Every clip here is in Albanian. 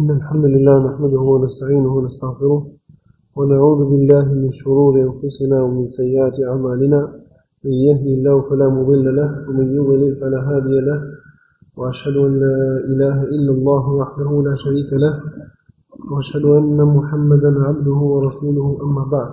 إن الحمد لله نحمده ونستعينه ونستغفره ونعوذ بالله من شرور أنفسنا ومن سيئات أعمالنا من يهدي الله فلا مضل له ومن يضلل فلا هادي له وأشهد أن لا إله إلا الله وحده لا شريك له وأشهد أن محمدا عبده ورسوله أما بعد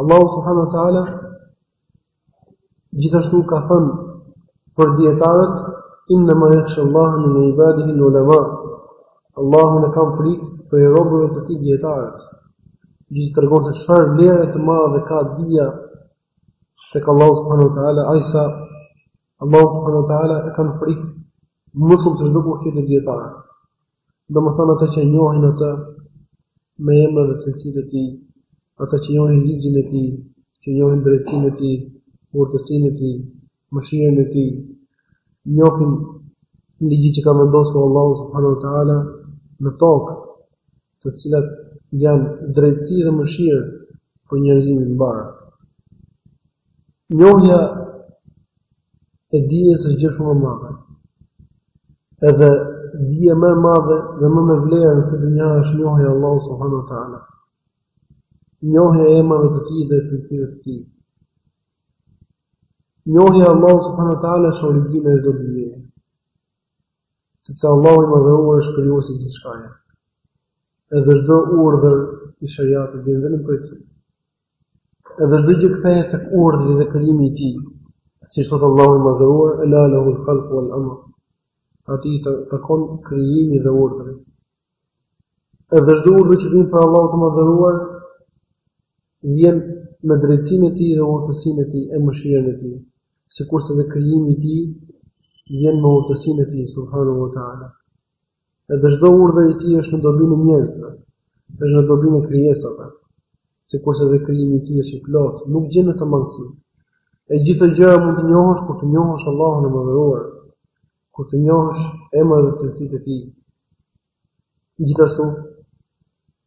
Allahu subhanahu wa taala gjithashtu ka thënë për dietarët inna ma yakhsha Allahu min ibadihi al-ulama. Allahun e kanë frik prej robërve të tij dietarët. Gjithë kjo tregon se çfarë vlere të madhe ka dija tek Allahu subhanahu wa taala aq sa Allahun subhanahu wa taala e kanë frik më shumë se çdokush tjetër dietarët. Domethënë ata që e njohin Atë me emrat dhe cilësitë e Tij, ata që njohin ligjin e Tij, që njohin drejtësinë e Tij, urtësinë e Tij, mëshirën e Tij, njohin ligjet që ka vendosur Allahu subhanahu wa taala në tokë, të cilat janë drejtësi dhe mëshirë për njerëzimin e mbarë. Njohja e dijes është gjë shumë e madhe. Edhe dija më e madhe dhe më me vlerë në këtë dynja është njohja e Allahut subhanuhu teala. Njohja e emrave të tij dhe të cilësive të tij. Njohja e Allahut subhanuhu teala është origjina e çdo dije. Sepse Allahu i madhëruar është krijuesi i gjithçkaje. Edhe çdo urdhër i shariatit vjen vetëm prej tij. Edhe çdo gjë kthehet tek urdhri dhe krijimi i tij. Siç thot Allahu i madhëruar, "Ela lahu al-khalqu wal-amr." Atij i takon krijimi dhe urdhri. Edhe çdo urdhër që vjen prej Allahut të madhëruar vjen me drejtësinë e tij dhe urtësinë e tij e mëshirën e tij, sikurse dhe krijimi i tij vjen me urtësinë e tij subhanahu wa taala. Edhe çdo urdhër i tij është në dobinë e njerëzve, është në dobinë e krijesave, sikurse dhe krijimi i tij është i plotë, nuk gjen në të mangësi. E gjithë këto gjëra mund t'i njohësh kur të njohësh Allahun e madhëruar, kur të njohësh emrat dhe cilësitë e tij. Gjithashtu,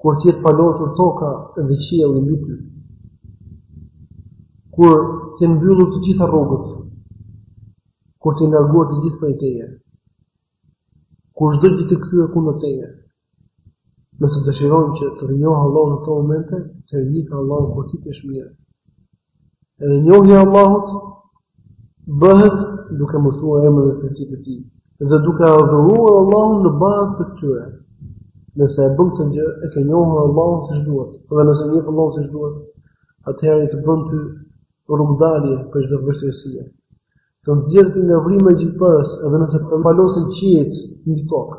Kur të jetë palotur toka dhe qielli mbi ty. Kur të jenë mbyllur të gjitha rrugët. Kur të jenë larguar të gjithë prej teje. Kur çdo gjë të jetë kthyer kundër teje. Nëse dëshiron që të të njohë Allahu në këto momente, atëherë njihe Allahun kur ti të jesh mirë. Edhe njohja e Allahut bëhet duke mësuar emrat e cilësitë e Tij dhe duke adhuruar Allahun në bazë të këtyre. Nëse e bën këtë gjë, e ke njohur Allahun siç duhet. Dhe nëse e njeh Allahun siç duhet, atëherë ai të bën ty rrugëdalje për çdo vështirësi. Të nxjerr ty nga vrima e gjilpërës, edhe nëse të palosen qiejt mbi tokë.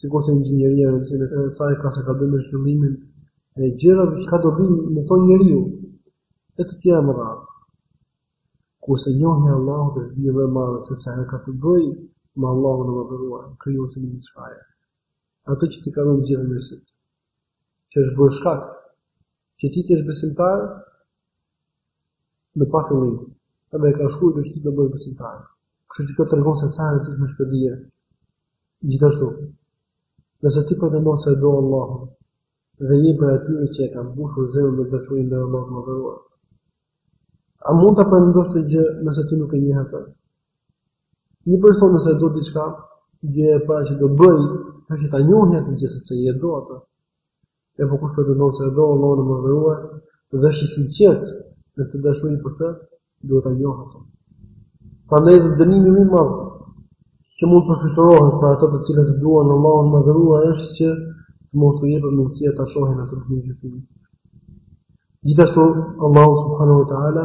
Sikurse inxhinieria rëndësinë e saj ka se ka të bëjë me zhvillimin e gjërave që ka dobi në to njeriu, e të tjera me radhë. Kurse njohja e Allahut është dija më e madhe sepse ajo ka të bëjë me Allahun e Madhëruar, krijuesin e gjithçkaje. Atë që t'i ka dhënë gjithë mirësitë, që është bërë shkak Që ti të jesh besimtar në pafillim, edhe e ka shkruar që ti do jesh besimtar. Kështu që kjo tregon se sa është më shpërbyer. Gjithashtu, nëse ti pretendon se e do Allahun dhe je prej atyre që e kanë mbushur zemrën me dashuri ndaj Allahut të Madhëruar. A mund të pretendosh këtë gjë nëse ti nuk e njeh atë? Një person nëse do diçka, gjëja e parë që do bëjë, është ta njohë atë gjë sepse e do atë. E po kush pretendon se e do Allahun e Madhëruar dhe është i sinqertë në këtë dashuri për të, duhet ta njohë atë. Prandaj dhe dënimi më i madh që mund të përfytyrohet për ata të cilët duan Allahun e Madhëruar është që të mos u jepet mundësia ta shohin atë Ditën e Gjykimit. Gjithashtu Allahu subhanahu wa taala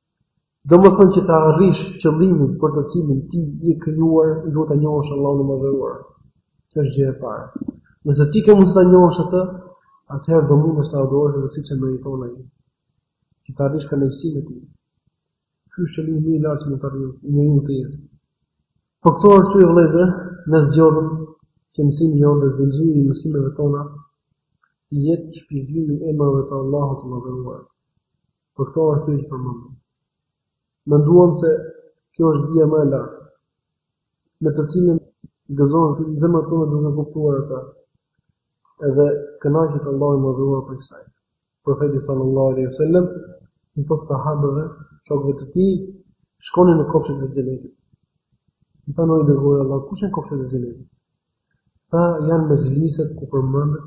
Domethënë që ta arrish qëllimin për të cilin ti je krijuar, duhet ta njohësh Allahun e Madhëruar. Kjo është gjëja e parë. Nëse ti ke mundësi ta njohësh atë, atëherë do mundesh ta adhurosh edhe siç e meriton ai. Që ta arrish kënaqësinë e tij. Ky është qëllimi më i lartë që mund të arrish në këtë jetë. Për këto arsye vëllezër, ne zgjodhëm që mësimi jonë dhe zinxhiri i mësimeve tona të jetë shpjegimi i emrave të Allahut të Madhëruar. Për këto arsye që përmendëm, menduam se kjo është dija më e lartë me të cilën gëzohen zemrat tona duke e kuptuar atë edhe kënaqet Allahu i Madhëruar prej saj. Profeti sallallahu alaihi wasallam i thotë sahabëve, shokëve të tij, shkoni në kopshtet e xhenetit. I thanë o i Dërguari i Allahut, kush janë kopshtet e xhenetit? Tha: janë mexhliset ku përmendet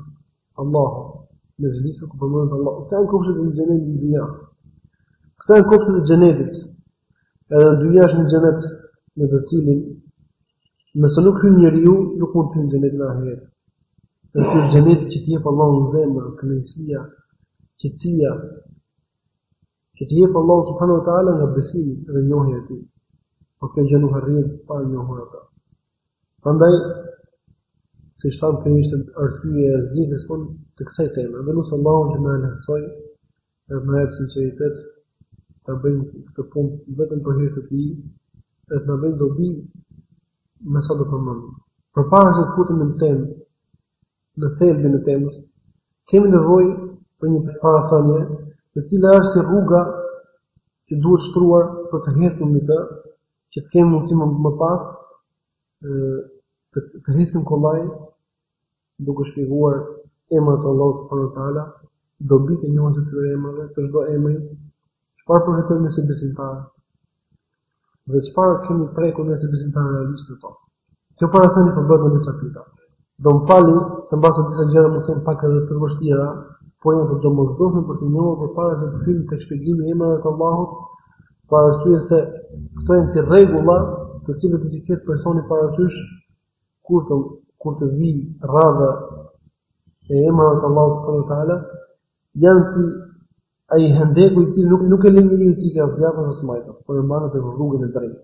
Allahu. Mexhliset ku përmendet Allahu. Këta janë kopshtet e xhenetit në dynja. Këta janë kopshtet e xhenetit. Edhe në dynja është një xhenet në të cilin nëse nuk hyn njeriu, nuk mund të hyjë në xhenet në ahiret. Është xheneti që ta jep Allahu në zemër, kënaqësia, qetësia që ta jep Allahu subhanahu wa ta'ala nga besimi dhe njohja e tij. Po këtë gjë nuk e arrin pa e njohur atë. Prandaj siç thamë kjo ishte arsyeja e zgjedhjes sonë të kësaj teme. Dhe lusim Allahun që të na lehtësojë dhe të na japë sinqeritet ta bëjmë këtë punë vetëm për hir të tij, dhe të na bëjë dobi me sa do përmendim. Përpara se të futemi në temë, në thelbin e temës, kemi nevojë për një parathënie, e cila është si rruga që duhet shtruar për të hyrë në të, që të kemi mundësi më, më pas të, të ecim kollaj duke shpjeguar emrat e Allahut subhanahu wa taala, dobitë e njohjes së këtyre emrave, të çdo emri, çfarë përfitojmë si besimtarë dhe çfarë kemi prekur ne si besimtarë realisht në tokë. Kjo parathënie përbëhet në disa pika. Do më falni, se mbase disa gjëra mund të jenë pak edhe të vështira, po janë të domosdoshme për të njohur përpara se të fillojmë te shpjegimi e emrave të Allahut, për arsye se këto janë si rregulla, të cilat do t'i ketë personi parasysh kur të kur të vijë radha e emrave të Allahut subhanahu wa taala, janë si ai hendeku i cili nuk nuk e lë njeriun të ikë as djathtas as majtas, por e mban në rrugën e drejtë.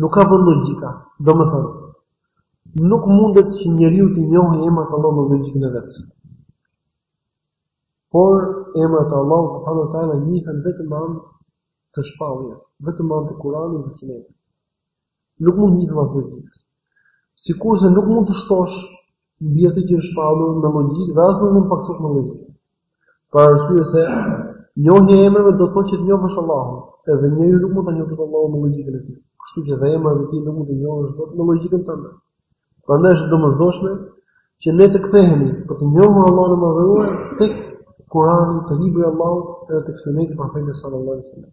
Nuk ka vend logjika, domethënë nuk mundet që njeriu të njohë emrat e Allahut me logjikën e vet. Por emrat e Allahut subhanuhu teala njihen vetëm me anë të shpalljes, vetëm me anë të Kuranit dhe Sunetit. Nuk mund të njihen me logjikë. Sikurse nuk mund të shtosh mbi atë që është shpallur me logjikë, dhe as nuk mund të pakësosh me logjikë. Për arsye se njohja e emrave do të thotë që të njohësh Allahun, edhe njeriu nuk mund ta njohë dot Allahun me logjikën e tij. Kështu që dhe emrat e tij nuk mund t'i njohësh dot me logjikën tënde. Prandaj është e domosdoshme që ne të kthehemi për të njohur Allahun e Madhëruar tek Kurani, te libri i Allahut dhe tek Suneti i Profetit sallallahu alajhi wasallam.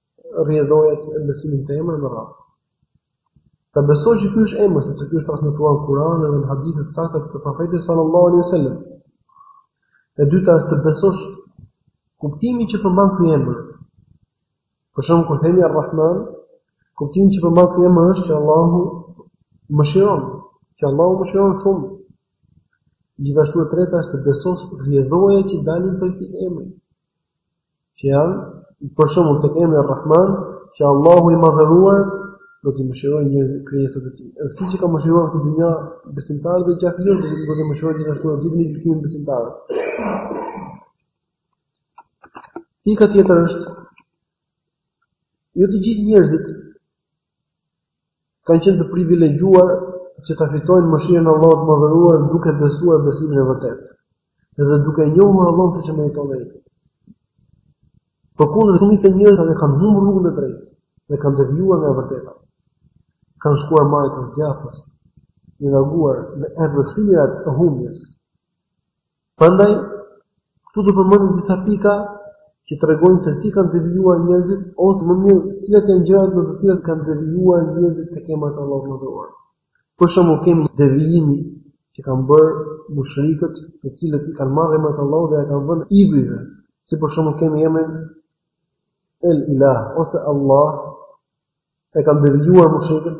rrjedhojat e besimit të emrit me radhë. Ta besosh që ky është emër, sepse ky është transmetuar në Kur'an dhe në hadithe të sakta të profetit sallallahu alaihi wasallam. E dyta është të besosh kuptimin që përmban ky emër. Për shembull kur themi Ar-Rahman, kuptimi që përmban ky emër është që Allahu mëshiron, që Allahu mëshiron shumë. Gjithashtu e treta është të besosh rrjedhojat që dalin prej këtij emri. Që janë, për shembull, te emri Rahman, që Allahu i madhëruar, do t'i mëshirojë krijesat e tij. Dhe siç i ka mëshiruar në këtë dynja, besimtarë dhe qafirë, do t'i mëshirojë gjithashtu Ditën e Gjykimit besimtarët. Pika tjetër është, jo të gjithë njerëzit kanë qenë të privilegjuar që ta fitojnë mëshirën e Allahut të Madhëruar duke besuar besimin e vërtetë. Edhe duke njohur Allahun siç e meriton ai. Përkundër shumicës së njerëzve që kanë humbur rrugën e drejtë, dhe kanë devijuar nga e vërteta. Kanë shkuar majtas djathtas, të larguar në errësirat e humbjes. Prandaj, këtu do përmendim disa pika që tregojnë se si kanë devijuar njerëzit ose më mirë cilat janë gjërat në të cilat kanë devijuar njerëzit tek emrat e Allahut Madhëruar. Për shembull, kemi devijimin që kanë bërë mushrikët, të cilët i kanë marrë emrat e Allahut dhe ia kanë vënë idhujve, si për shembull kemi emrin El Ilah ose Allah e kanë devijuar mushrikët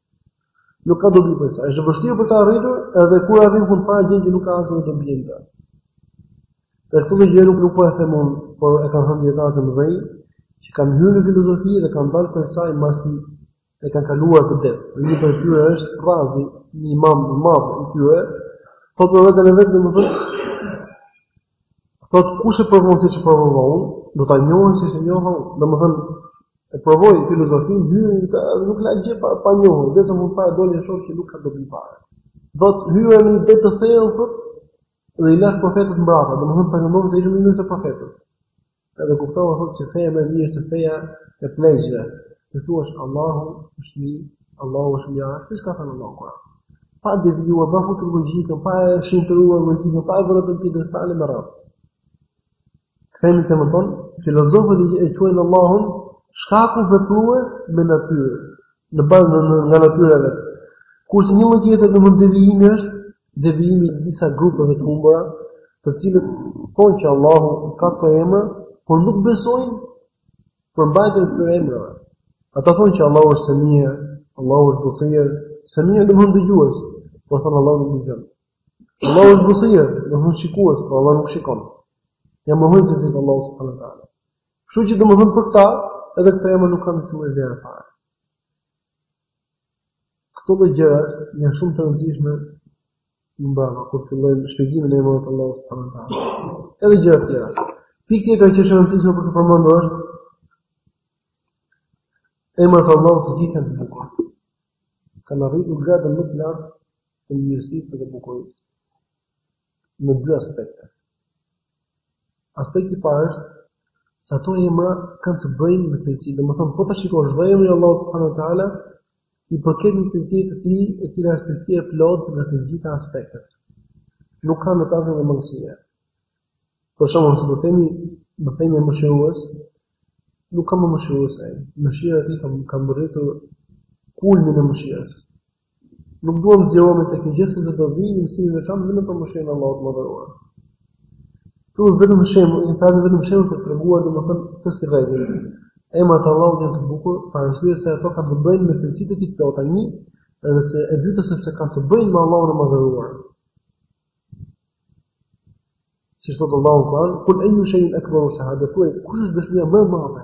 Nuk ka dobi prej saj. Është vështirë për ta arritur, edhe kur arrin fund fare gjen që nuk ka asnjë dobi aty. Dhe këtë gjë nuk po e them unë, por e kanë thënë dijetarë të mëdhenj që kanë hyrë në filozofi dhe kanë dalë prej saj mbasi e kanë kaluar atë det. Një prej tyre është Razi, një imam i madh i tyre, thotë për veten e vet domethënë Thotë kush e provon siç e provova unë, do ta njohë siç e njoha unë. Domethënë e provoi filozofinë, hyri në të, nuk la gjë pa, pa njohur, vetëm fund fare doli e shoh që nuk ka dobi fare. Thotë hyra në det të thellë thotë dhe i lashë profetët mbrapa, domethënë pretendonte se ishte më mirë se profetët. Edhe kuptova thotë që feja më e mirë është feja e pleqve. Të thuash Allahu është një, Allahu është një, siç ka thënë Allahu Kur'an. Pa devijuar, pa futur logjikën, pa e shenjtëruar logjikën, pa e vënë atë në piedestale më lart. Kthehemi te tema jonë, filozofët e quajnë Allahun shkaku veprues me natyrë, në bazë në, në, nga natyra vetë. Kurse një lloj tjetër në mund devijimi është Devijimi i disa grupeve të humbura, të cilët thonë që Allahu ka këto emra, por nuk besojnë përmbajtjen e këtyre emrave. Ata thonë që Allahu është Semi, Allahu është Besir, Semi do të thotë dëgjues, por thonë Allahu nuk dëgjon. Allahu është Besir, do të thotë shikues, por Allahu nuk shikon. Ia mohojnë cilësitë Allahut subhanahu wa taala. Kështu që domethënë për ta, edhe këta emra nuk kanë më vlerë fare. Këto lloj gjërash janë shumë të rëndësishme më mbrapa kur fillojmë shpjegimin e emrave të Allahut subhanehu teala. Edhe gjëra të tjera. Pikë tjetër që është e rëndësishme për t'u përmendur është emrat e Allahut të gjithë të bukur. Kanë arritur gradën më të lartë të mirësisë dhe bukurisë. në dy aspekte. Aspekti i parë është se ata emra kanë të bëjnë me cilësi. Domethënë, po ta shikosh çdo emër i Allahut subhanahu wa taala i përket një cilësie të tij, e cila është cilësia e plotë në të gjitha aspektet. Nuk ka në to mangësi. Për shembull, nëse themi, themi Mëshirues, nuk ka më mëshirues se ai. Mëshira e tij ka, ka arritur kulmin e mëshirës. Nuk duam të zgjerohemi te kjo gjë sepse do vijë një mësim i veçantë vetëm për mëshirën e Allahut të Madhëruar. Ky është vetëm shembull, një fjalë vetëm shembull për të treguar domethënë këtë si rregull. Emrat e Allahut janë të bukur, për arsye se ato kanë të bëjnë me cilësitë e tij të plota, një, edhe e dyta sepse kanë të bëjnë me Allahun e Madhëruar. Si thotë Allahu në Kur'an, "Kul ayyu shay'in akbaru shahadatan", kush është dëshmia më e madhe?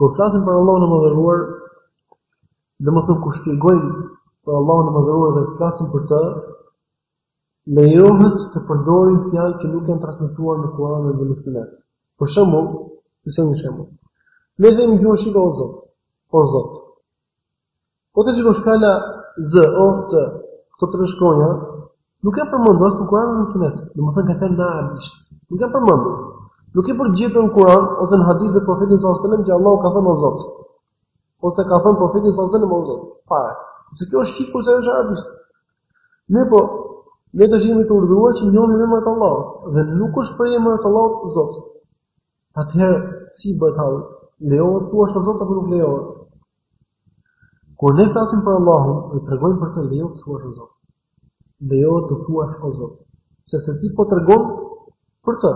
Kur flasim për Allahun e Madhëruar, domethënë kur shpjegojmë për Allahun e Madhëruar dhe flasim për të, lejohet të përdorim fjalë që nuk janë transmetuar në Kur'an dhe në Sunet. Për shembull, të shohim një shembull. Ne themi në gjuhën shqipe o Zot, o Zot. Po të shikosh fjala z o t, këto tre shkronja nuk janë përmendur as në Kur'an as në Sunet. Domethënë ka thënë në arabisht. Nuk janë përmendur. Nuk e ke për të gjetur në Kur'an ose në hadith të profetit sallallahu alajhi wasallam që Allahu ka thënë o Zot. Ose ka thënë profeti sallallahu alajhi wasallam o Zot. Fare. Se kjo është shqip kurse ajo është arabisht. Ne po ne jemi të urdhëruar që t'i njohim emrat e Allahut dhe nuk është prej emrave të Allahut Zot. Atëherë, si i bëhet halli? Lejohet të thuash o Zot apo nuk lejohet? Kur ne flasim për Allahun, e tregojmë për të lejohet të thuash o Zot. Lejohet të thuash o Zot. Sepse ti po tregon për të.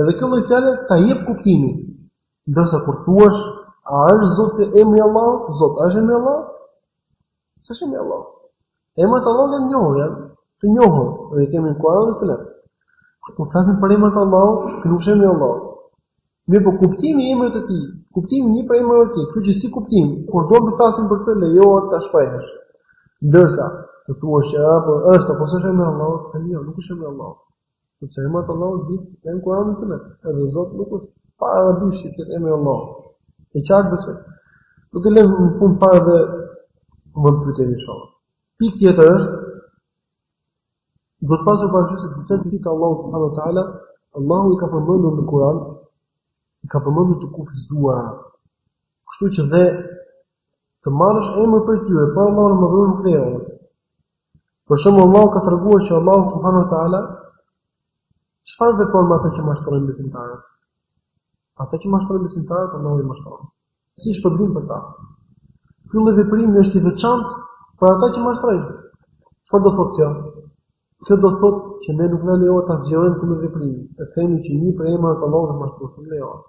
Edhe kjo lloj fjale ta jep kuptimin. Ndërsa kur thua a është Zot emër i Allahut, Zot, a është emër i Allahut? S'është emër i Allahut. Emrat e Allahut të njohur janë, të njohur, dhe i kemi në Kur'an dhe Sunet. Nëse po flasim për emrat e Allahut, ky nuk është emër i Allahut. Mirëpo kuptimi i emrit të tij, kuptimi një prej emrave të tij, kjo që si kuptim, kur duam të flasim për të lejohet ta shprehësh. Ndërsa, të thuash që a është apo s'është emri i Allahut, themi jo, nuk është emri i Allahut. Sepse emrat e Allahut dihen, janë Kur'an e Sunet, edhe Zot nuk është as arabisht që të jetë emër i Allahut. E qartë besoj, do ta lëmë në fund parë dhe më të pyte një shumë. Pikë tjetër është, do të pasur parasysh se cilësitë që i ka Allahu subhanahu wa taala, Allahu i ka përmendur në Kur'an, i ka përmendur të kufizuara. Kështu që dhe të marrësh emër për tyre, për Allahun e Madhëruar nuk lejohet. Për shembull Allahu ka treguar që Allahu subhanahu wa ta'ala çfarë vepron me ata që mashtrojnë besimtarët? Ata që mashtrojnë besimtarët, Allahu i mashtron. Si shpërblim për ta? Ky lloj veprimi është i veçantë për ata që mashtrojnë. Çfarë do thotë kjo? Kjo do thotë që ne nuk na lejohet ta zgjerojmë këtë lloj veprimi. Të themi që një prej emrave të Allahut është mashtrues, nuk lejohet.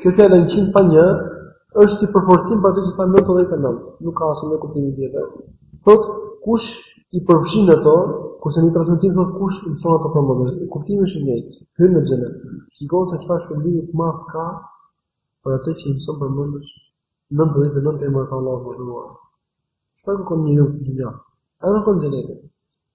Kjo fjala 100 pa një është si përforcim për atë që tha 99. Nuk ka asnjë kuptim tjetër. Thot kush i përfshin ato, kurse në transmetim thot kush i mëson ato përmendësh. Kuptimi është i njëjtë. Hyn në xhenet. Shiko se çfarë shpërblimi të madh ka për atë që i mëson përmendësh 99 emrat e Allahut të madhëruar. Çfarë kërkon njeriu në dynja? Edhe në xhenet.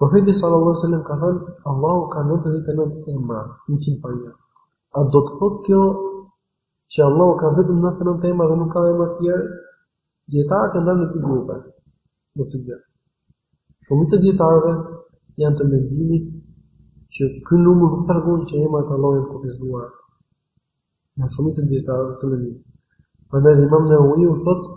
Profeti sallallahu alejhi ve sellem ka thënë, Allahu ka 99 emra, 100 pa një. A do të thotë kjo që Allahu ka vetëm 99 emra dhe nuk ka emra të tjerë? Dijetarët janë ndarë në dy grupe. Në të dy. Shumica e dijetarëve janë të mendimit që ky numër nuk tregon që emrat e Allahut janë të kufizuar. Në shumicën e dijetarëve të mendimit. Prandaj Imam Newawiu thotë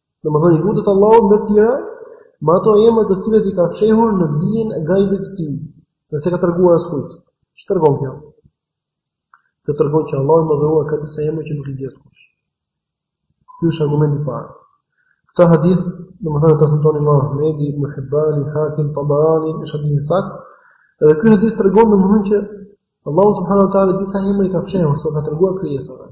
Domethënë i lutet Allahut ndër të tjera me ato emra të cilët i ka fshehur në dijen e gajbit të tij, dhe s'ia ka treguar askujt. Ç'tregon kjo? Të tregon që Allahu i madhëruar ka disa emra që nuk i di askush. Ky është argumenti i parë. Këtë hadith, domethënë e transmeton Imam Ahmedi, Ibn Hibban, Hakim, Tabarani, është hadith i saktë. Dhe ky hadith tregon domethënë që Allahu subhanahu wa taala disa emra i ka fshehur, s'ua ka treguar krijesave.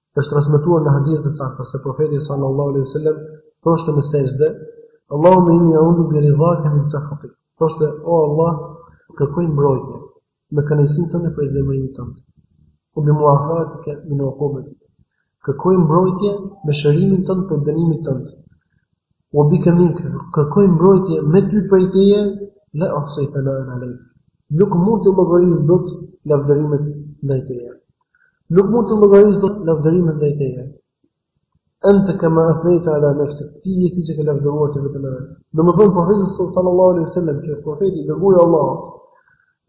Është transmetuar në hadithe të sakta se Profeti sallallahu alaihi wasallam thoshte në sejdë, Allahumma inni a'udhu bi ridhaka min sakhatik. Thoshte, o Allah, kërkoj mbrojtje me kënaqësinë tënde prej zemërimit tënd. Wa bi muafatika min uqubatik. Kërkoj mbrojtje me shërimin tënd prej dënimit tënd. Wa bika mink, kërkoj mbrojtje me ty prej teje, la uhsi thanaen alayk. Nuk mund të llogaris dot lavdërimet ndaj teje. Nuk mund të llogaris dot lavdërimet ndaj teje. Ente kama athnejta ala nefsik, ti je siç ke lavdëruar ti veten vetë. Domethënë profeti sallallahu alaihi wasallam, që profet i dërguar i Allahut,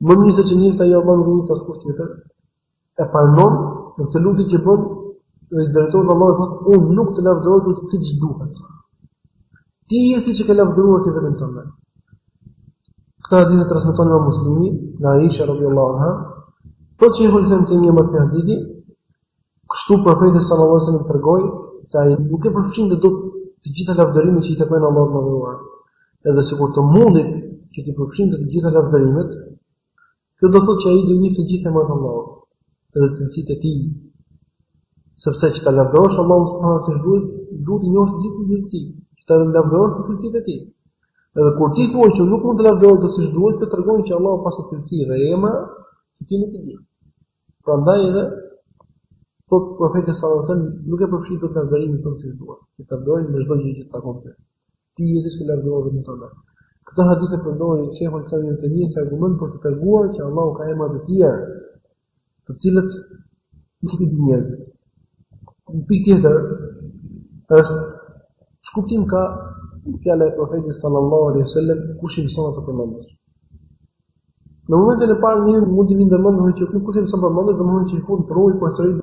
më mirë se ç'e njihte ai Allahun nuk e njihte askush tjetër, e pranon në këtë lutje që bën, dhe i drejtohet Allahut e thotë, unë nuk të lavdëroj dot siç duhet. Ti je siç ke lavdëruar ti veten tënde. Këtë hadith e transmeton Imam Muslimi, nga Aisha radhiyallahu anha, po që i hulzim të një mëtë hadithi, këtu profeti sallallahu alaihi wasallam tregoi se ai nuk i përfshinte dot të gjitha lavdërimet që i takojnë Allahut të madhëruar. Edhe sikur të mundte që t'i përfshinte të gjitha lavdërimet, Kjo do thotë që ai do i njeh të gjithë emrat e Allahut dhe cilësitë e tij. Sepse që ta lavdërosh Allahun siç duhet, duhet të njohësh të gjithë cilësitë e tij, që ta lavdërosh me cilësitë e tij. Edhe kur ti thua që nuk mund ta lavdërosh dot siç duhet, të tregon që Allahu paska cilësi dhe emra që ti nuk i di. Prandaj edhe Po profeti sallallahu alajhi wasallam nuk e përfshij dot lavdërimin tënd siç duhet, që të lavdëroj me çdo gjë që të takon ty. Ti je siç e ke lavdëruar veten tënde. Këtë hadith e përdori Shejhul Islam Ibn Taymija si argument për të treguar që Allahu ka emra të tjerë, të cilët nuk i dinë njerëzit. Një pikë tjetër është ç'kuptim ka fjala e profetit sallallahu alaihi wasallam kush i mëson ato përmendësh. Në momentin e parë njeriut mund t'i vijë në mendje që kush i mëson përmendësh, domethënë që i fut rrugë për sërit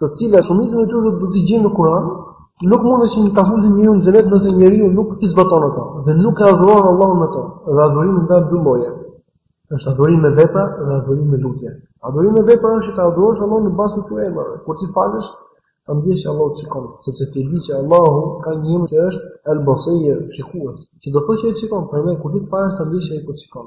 të cilat shumicën e tyre do t'i gjejmë në Kur'an, nuk mundet që ta fusin njeriu në xhenet nëse njeriu nuk i zbaton ato dhe nuk e adhuron Allahun me to. Dhe adhurimi ka dy lloje. Është adhurim me vepra dhe adhurim me lutje. Adhurim me vepra është të adhurosh Allahun në bazë të emrave. Kur të falesh, të ndjesh që Allahu të shikon, sepse ti di që Allahu ka një emër që është El-Basir, shikues. Që do të thotë që ai shikon, prandaj kur të falesh, të ndjesh ai të shikon.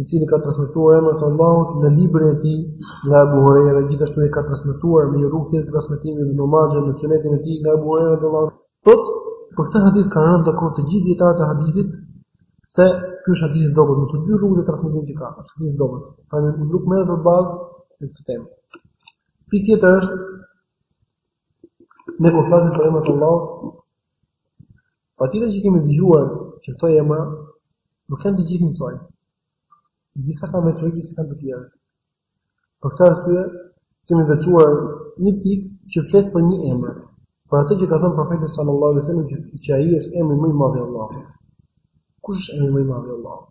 i cili ka transmetuar emrat e Allahut në librin e tij nga Abu Huraira, gjithashtu e ka transmetuar me një rrugë tjetër transmetimi Ibn Majah në sunenin e tij nga Abu Huraira radhiyallahu anhu. Por për këtë hadith kanë rënë dakord të gjithë dietarët e hadithit se ky është hadith i dobët në të dy rrugët e transmetimit që ka. Është hadith i dobët. Pra nuk merret për bazë në këtë temë. Pikë tjetër është ne kur flasim për emrat e Allahut, Patjetër që kemi dëgjuar që këto emra nuk janë të gjithë njësoj. Disa kanë veçori nga të tjerët. Për këtë arsye kemi veçuar një pikë që flet për një emër. Për atë që ka thënë profeti sallallahu alajhi wasallam që, që ai është emri më i madh i Allahut. Kush është emri më i madh i Allahut?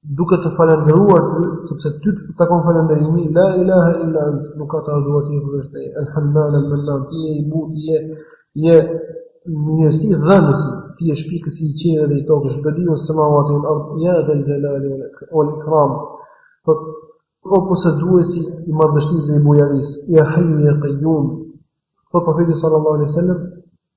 duke të falënderuar ty, sepse ty të takon falënderimi, la ilaha illa ant, nuk ka të adhuruar tjetër përveç teje, el hannan, el mannan, ti je i buti, je njëshi dhënësi, ti je shpikësi i qiejve dhe i tokës, bediu semauati uel erd, ja dhel xhelali uel ikram, thot, o poseduesi i madhështisë dhe i bujarisë, ja hajju ja kajjum, thot, profeti sallallahu alai sallam,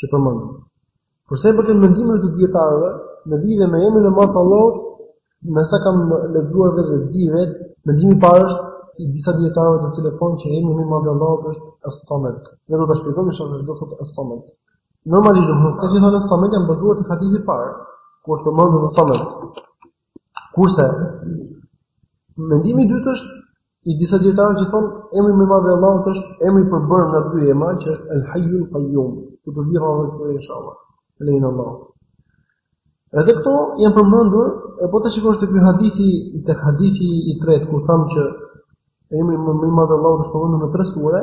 që përmendëm. Për sa i përket mendimeve të dietarëve në lidhje me emrin e madh të Allahut, me sa kam lexuar vetë dhe di vetë, mendimi i parë është i disa dietarëve të cilët thonë që emri më i madh i Allahut është As-Samad. Ne do ta shpjegojmë se çfarë do të thotë As-Samad. Normalisht këta që thonë As-Samad janë bazuar te hadithi i parë, ku është përmendur As-Samad. Kurse mendimi i dytë është i disa dijetarëve që thonë emri më i madh i Allahut është emri i përbërë nga dy emra që është El Hayyul Qayyum. Ku do vjen edhe kjo inshallah. Lein Allah. Edhe këto janë përmendur, e po të shikosh te ky hadithi, te hadithi i tretë, ku thamë që emri më i madh i Allahut është përmendur në tre sure,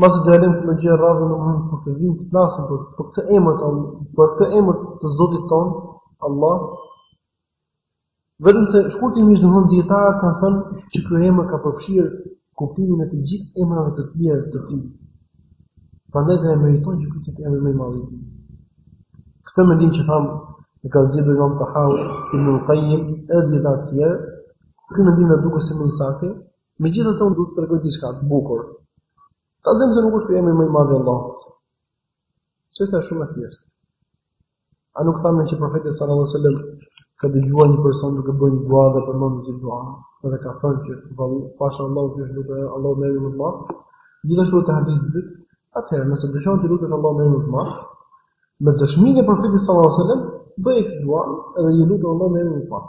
Mos do lëm të më gjë radhën në mund për të vijë të flasim për për këtë emër të për këtë emër të Zotit tonë, Allah. Vetëm se shkurtimisht domethënë dijetarët kanë thënë që ky emër ka përfshirë kuptimin e të gjithë emrave të tjerë të tij. Prandaj dhe e meriton që të jetë emri më i madh. Këtë mendim që thamë e ka zgjedhur Imam Tahawi, Ibn Qayyim, edhe dijetarë të tjerë, këtë mendim na duket si më i saktë, Megjithatë unë do të tregoj diçka të bukur. Ta zëmë se nuk është emri më i madh i Allahut. Çështja është shumë e thjeshtë. A nuk thamë që profeti sallallahu alajhi wasallam ka dëgjuar një person duke bërë një dua dhe përmend një dua, edhe ka thënë që vallahi pasha Allahun që është lutur Allahut më i madh. Gjithashtu te hadithi i dytë, atëherë nëse dëshiron t'i lutesh Allahut më i madh, me dëshminë e profetit sallallahu alajhi wasallam, bëj këtë dua edhe iu lute Allahut më i madh.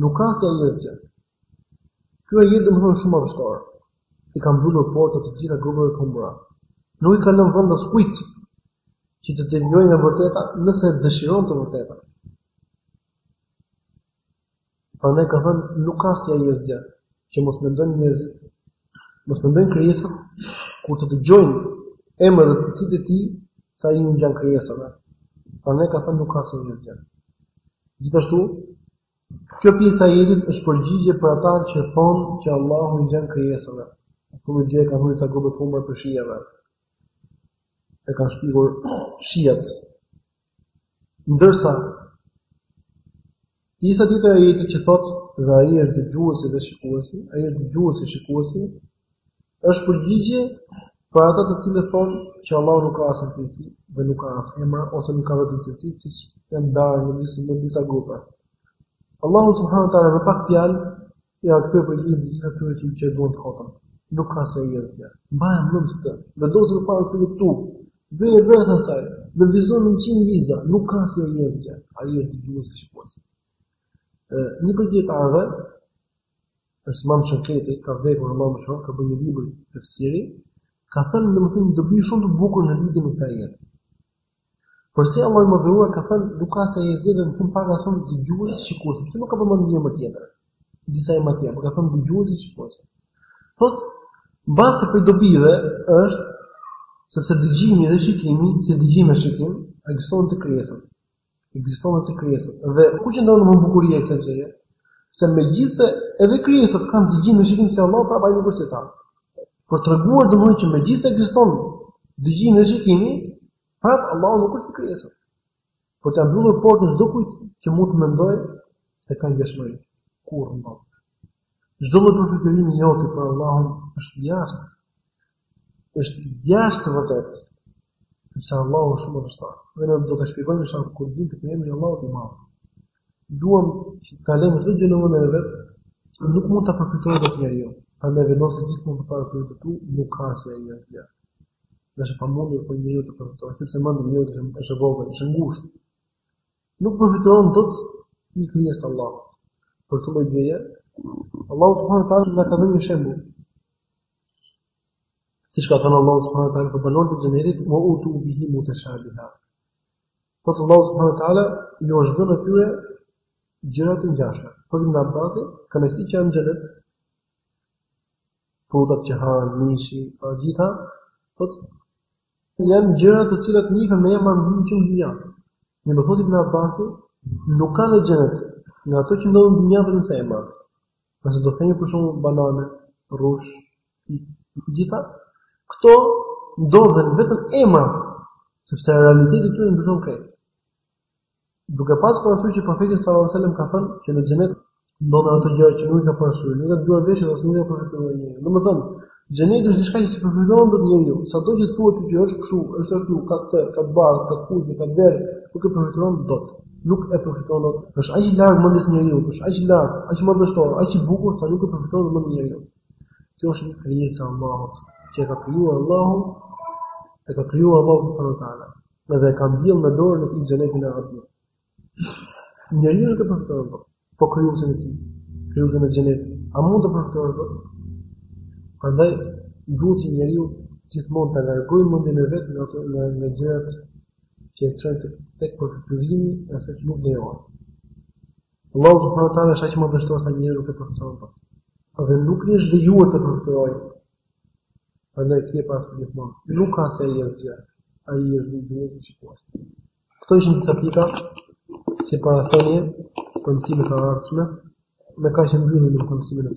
Nuk ka si Ai asgjë. Kjo ajet domethënë shumë madhështor. I ka mbyllur portat të gjitha grupeve të humbura. Nuk i ka lënë vend askujt që të devijojë nga e vërteta, nëse dëshiron të vërtetën. Prandaj ka thënë nuk ka si Ai asgjë që mos mendojnë njerëzit Mos mendojnë krijesat, kur të dëgjojnë emrat dhe cilësitë e tij, se i ngjan krijesave. Prandaj ka thënë nuk ka si Ai asgjë. Gjithashtu, kjo pjesa e ajetit është përgjigje për ata që thonë që Allahu ngjan krijesave. Këtë gjë e kanë thënë ca grupe të humbura prej shiave. E kanë shpikur shiat Ndërsa, pjesa e dytë e ajetit që thotë dhe Ai është dëgjuesi dhe shikuesi, Ai është dëgjuesi shikuesi, është përgjigje për ata të cilët thonë që Allahu nuk ka as cilësi dhe nuk ka as emra ose nuk ka vetëm cilësi, siç janë ndarë në disa në disa grupe. Allahu subhanu ta'ala me pak fjalë Ua ka dhënë përgjigjen të gjithë atyre që i qeguan të kotat. Nuk ka si Ai asgjë. Mbaje mend këtë. Vendose para syve të tu. Bëje vetë asaj. Nënvizoje me 100 viza, nuk ka si Ai asgjë. Ai është dëgjuesi shikuesi. Një prej dijetarëve, është Imam Shenkiti, ka vdekur Imam Shenkiti, ka bërë një libër tefsiri, ka thënë një thënie shumë të bukur në lidhje me këtë ajet. Përse Allahu i Madhëruar ka thënë, nuk ka si Ai asgjë dhe në fund fare ka thënë dëgjuesi shikuesi, pse nuk ka përmendur një emër tjetër? Disa emra të tjerë, por ka thënë dëgjuesi shikuesi. Thotë, mbase prej dobive është sepse dëgjimi dhe shikimi, si dëgjimi dhe shikim, ekzistojnë te krijesat. Ekzistojnë te krijesat. Dhe ku qëndron bukuria e kësaj gjëje? Se megjithëse edhe krijesat kanë dëgjim dhe shikim se Allah prapë nuk është si ta. Për të treguar domethënë që megjithëse ekziston dëgjimi dhe shikimi, prap Allahu nuk është i krijesur. Për t'ia mbyllur portën çdo kujt që mund të mendojë se ka ngjashmëri. Kurrë më pas. Çdo lloj përfytyrimi i joti për Allahun është jashtë. Është jashtë të vërtetës. sepse Allahu është shumë madhështor. Dhe ne do të shpjegojmë sa kur vjen ky emër i Allahut të Madh. Duam që të kalojmë çdo gjë në vendin e vet, nuk mund ta përfytyrojë dot njeriu. Jo. Prandaj vendosi gjithmonë para syve të tu, nuk ka si Ai asgjë. Dhe është e pamundur për njeriun të përfytyrojë, sepse mendja e njeriut është është e vogël, është e ngushtë. Nuk përfytyron dot një krijesë të Allahut. Për këtë lloj gjëje, Allahu subhanahu wa taala na ka dhënë një shembull. Siç ka thënë Allahu subhanahu wa taala për banorët e xhenetit, "Wa utu bihi mutashabiha." Thotë Allahu subhanahu wa taala u është dhënë atyre gjëra të ngjashme. Thotë Ibn Abbas, kënaqësitë që janë në xhenet, frutat që hanë, mishi, të gjitha, po janë gjëra të cilat njihen me emra në dynja. Mirëpo thotë Ibn Abbas, nuk ka në xhenet, nga ato që ndodhen në dynja vetëm se emra. Nëse do themi për shembull banane, rrush, të gjitha këto ndodhen vetëm emra, sepse realiteti i tyre ndryshon krejt. Duke pas parasysh që profeti sallallahu alajhi wasallam ka thënë që në xhenet ndodhen ato gjëra që nuk i ka parë syri, nuk i ka dëgjuar veshi as nuk i ka parë syri. Domethënë, Xheneti është diçka që s'e përfytyron dot njeriu, sado që të thuhet që kjo është kështu, është ashtu, ka këtë, ka të bardhë, ka të kuqe, ka të verdhë, nuk e përfytyron dot. Nuk e përfytyron dot. Është aq larg mendjes së njeriu, është aq i lartë, aq madhështor, aq i bukur sa nuk e përfytyron dot mendja e njeriu. Kjo është një krijesë e Allahut, që e ka krijuar Allahu, e ka krijuar Allahu subhanahu wa taala, dhe e ka mbjellë me dorën e tij xhenetin e Adnit. Njeriu nuk e përfytyron dot. Po krijuesin e tij, krijuesin e xhenetit, a mund ta përfytyrojë dot? Prandaj duhet që njeriu gjithmonë të largojë mendjen e vet nga ato nga nga gjërat që e çojnë tek tek përfytyrimi i asaj që nuk lejohet. Allah subhanahu wa taala është aq madhështor sa njeriu nuk e përfytyron dot. Dhe nuk i është lejuar ta përfytyrojë. Prandaj kije parasysh gjithmonë. Nuk ka si Ai asgjë. Ai është dëgjuesi, shikuesi. Këto ishin disa pika si parathënie për mësimet e ardhshme, me kaq e mbyllim mësimin e